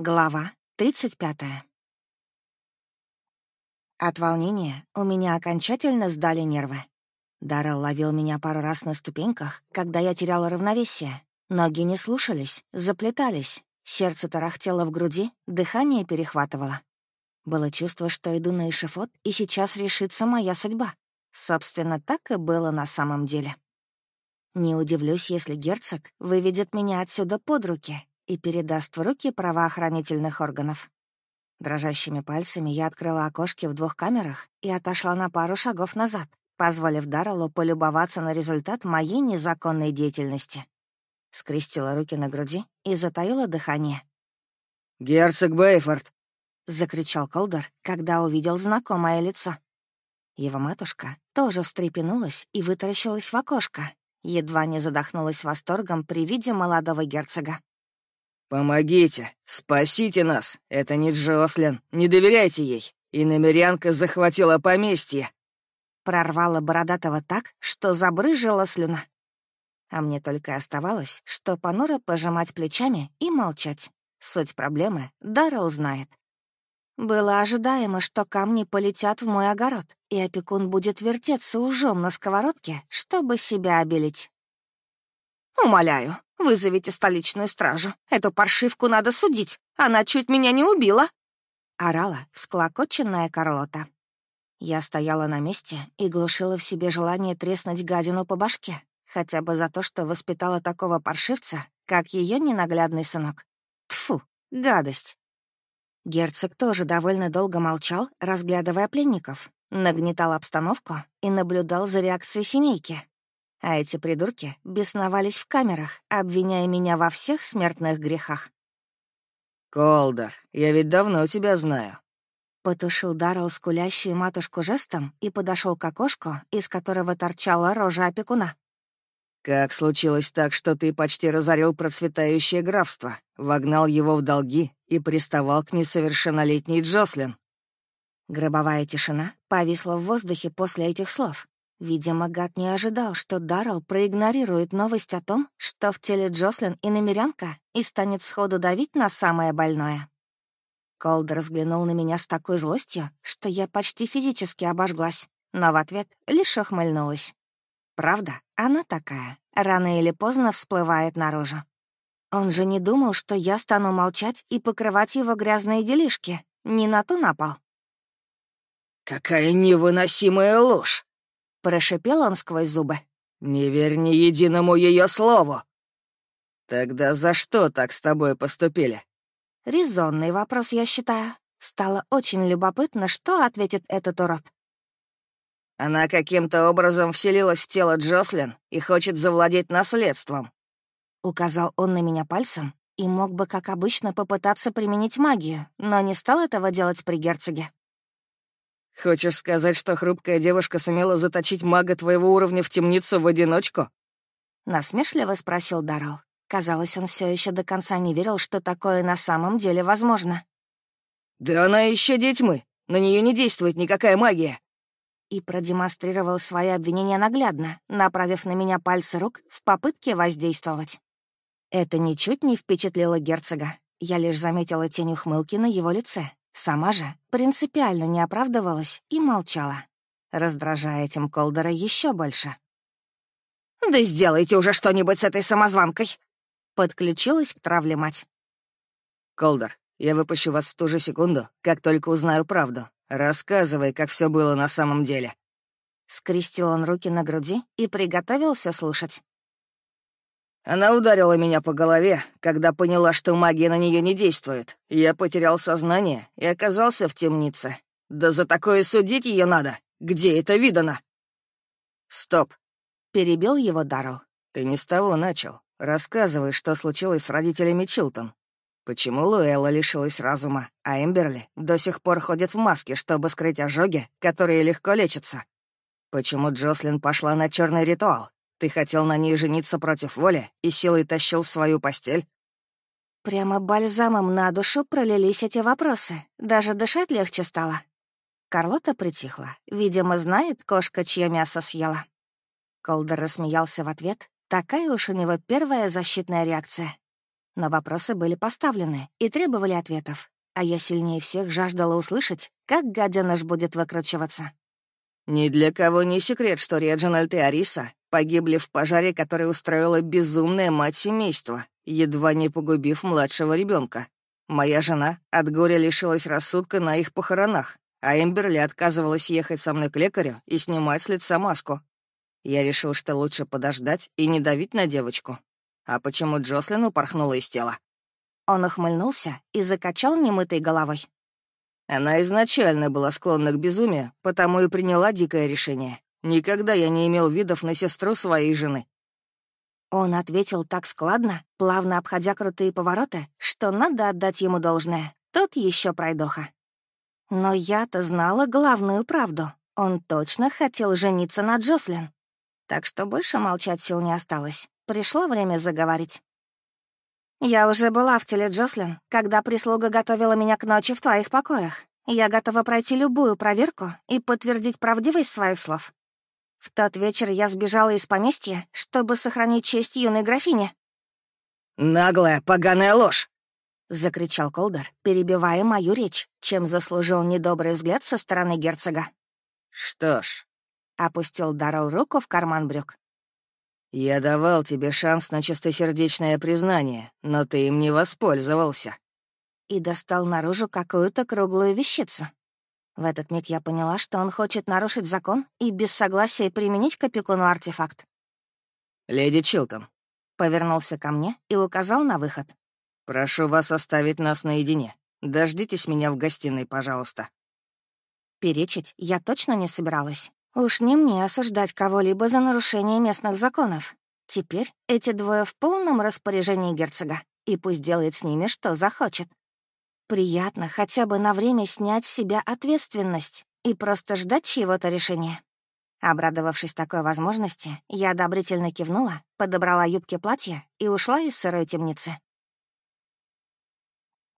Глава 35. От волнения у меня окончательно сдали нервы. Даррелл ловил меня пару раз на ступеньках, когда я теряла равновесие. Ноги не слушались, заплетались, сердце тарахтело в груди, дыхание перехватывало. Было чувство, что иду на эшифот, и сейчас решится моя судьба. Собственно, так и было на самом деле. Не удивлюсь, если герцог выведет меня отсюда под руки и передаст в руки правоохранительных органов. Дрожащими пальцами я открыла окошки в двух камерах и отошла на пару шагов назад, позволив Дарреллу полюбоваться на результат моей незаконной деятельности. Скрестила руки на груди и затаила дыхание. «Герцог Бейфорд!» — закричал Колдор, когда увидел знакомое лицо. Его матушка тоже встрепенулась и вытаращилась в окошко, едва не задохнулась восторгом при виде молодого герцога. «Помогите! Спасите нас! Это не Джослин! Не доверяйте ей! И намерянка захватила поместье!» Прорвала Бородатого так, что забрыжила слюна. А мне только оставалось, что понуро пожимать плечами и молчать. Суть проблемы Даррелл знает. Было ожидаемо, что камни полетят в мой огород, и опекун будет вертеться ужом на сковородке, чтобы себя обелить. «Умоляю, вызовите столичную стражу. Эту паршивку надо судить. Она чуть меня не убила!» Орала всклокоченная Карлота. Я стояла на месте и глушила в себе желание треснуть гадину по башке, хотя бы за то, что воспитала такого паршивца, как ее ненаглядный сынок. Тфу, гадость. Герцог тоже довольно долго молчал, разглядывая пленников, нагнетал обстановку и наблюдал за реакцией семейки, а эти придурки бесновались в камерах, обвиняя меня во всех смертных грехах. «Колдор, я ведь давно тебя знаю». Потушил Даррелл скулящую матушку жестом и подошел к окошку, из которого торчала рожа опекуна. «Как случилось так, что ты почти разорил процветающее графство, вогнал его в долги и приставал к несовершеннолетней Джослин?» Гробовая тишина повисла в воздухе после этих слов, Видимо, гад не ожидал, что Даррелл проигнорирует новость о том, что в теле Джослин и намерянка и станет сходу давить на самое больное. Колд разглянул на меня с такой злостью, что я почти физически обожглась, но в ответ лишь ухмыльнулась. Правда, она такая, рано или поздно всплывает наружу. Он же не думал, что я стану молчать и покрывать его грязные делишки. Не на то напал. «Какая невыносимая ложь!» — прошипел он сквозь зубы. «Не верь ни единому ее слову!» «Тогда за что так с тобой поступили?» Резонный вопрос, я считаю. Стало очень любопытно, что ответит этот урод. Она каким-то образом вселилась в тело Джослин и хочет завладеть наследством. Указал он на меня пальцем и мог бы, как обычно, попытаться применить магию, но не стал этого делать при герцоге. Хочешь сказать, что хрупкая девушка сумела заточить мага твоего уровня в темницу в одиночку?» Насмешливо спросил Даррелл. Казалось, он все еще до конца не верил, что такое на самом деле возможно. «Да она еще детьмы. На нее не действует никакая магия!» И продемонстрировал свои обвинения наглядно, направив на меня пальцы рук в попытке воздействовать. Это ничуть не впечатлило герцога. Я лишь заметила тень ухмылки на его лице, Сама же принципиально не оправдывалась и молчала, раздражая этим Колдера еще больше. «Да сделайте уже что-нибудь с этой самозванкой!» Подключилась к травле мать. «Колдер, я выпущу вас в ту же секунду, как только узнаю правду. Рассказывай, как все было на самом деле». Скрестил он руки на груди и приготовился слушать. Она ударила меня по голове, когда поняла, что магия на нее не действует. Я потерял сознание и оказался в темнице. Да за такое судить ее надо. Где это видано? Стоп. Перебил его Даррелл. Ты не с того начал. Рассказывай, что случилось с родителями Чилтон. Почему Луэлла лишилась разума, а Эмберли до сих пор ходит в маске, чтобы скрыть ожоги, которые легко лечатся? Почему Джослин пошла на черный ритуал? Ты хотел на ней жениться против воли и силой тащил в свою постель?» Прямо бальзамом на душу пролились эти вопросы. Даже дышать легче стало. Карлота притихла. Видимо, знает кошка, чье мясо съела. Колдер рассмеялся в ответ. Такая уж у него первая защитная реакция. Но вопросы были поставлены и требовали ответов, а я сильнее всех жаждала услышать, как гаденыш будет выкручиваться. «Ни для кого не секрет, что Реджинальд и Ариса погибли в пожаре, который устроила безумная мать семейства, едва не погубив младшего ребенка. Моя жена от горя лишилась рассудка на их похоронах, а Эмберли отказывалась ехать со мной к лекарю и снимать с лица маску. Я решил, что лучше подождать и не давить на девочку. А почему Джослин упорхнула из тела? Он ухмыльнулся и закачал немытой головой. Она изначально была склонна к безумию, потому и приняла дикое решение. Никогда я не имел видов на сестру своей жены. Он ответил так складно, плавно обходя крутые повороты, что надо отдать ему должное. Тот еще пройдоха. Но я-то знала главную правду. Он точно хотел жениться на Джослин. Так что больше молчать сил не осталось. Пришло время заговорить. «Я уже была в теле Джослин, когда прислуга готовила меня к ночи в твоих покоях. Я готова пройти любую проверку и подтвердить правдивость своих слов. В тот вечер я сбежала из поместья, чтобы сохранить честь юной графини». «Наглая, поганая ложь!» — закричал Колдер, перебивая мою речь, чем заслужил недобрый взгляд со стороны герцога. «Что ж...» — опустил Даррелл руку в карман брюк. «Я давал тебе шанс на чистосердечное признание, но ты им не воспользовался». И достал наружу какую-то круглую вещицу. В этот миг я поняла, что он хочет нарушить закон и без согласия применить к опекуну артефакт. «Леди Чилтон», — повернулся ко мне и указал на выход. «Прошу вас оставить нас наедине. Дождитесь меня в гостиной, пожалуйста». Перечить я точно не собиралась. Уж не мне осуждать кого-либо за нарушение местных законов. Теперь эти двое в полном распоряжении герцога, и пусть делает с ними, что захочет. Приятно хотя бы на время снять с себя ответственность и просто ждать чьего-то решения. Обрадовавшись такой возможности, я одобрительно кивнула, подобрала юбки платья и ушла из сырой темницы.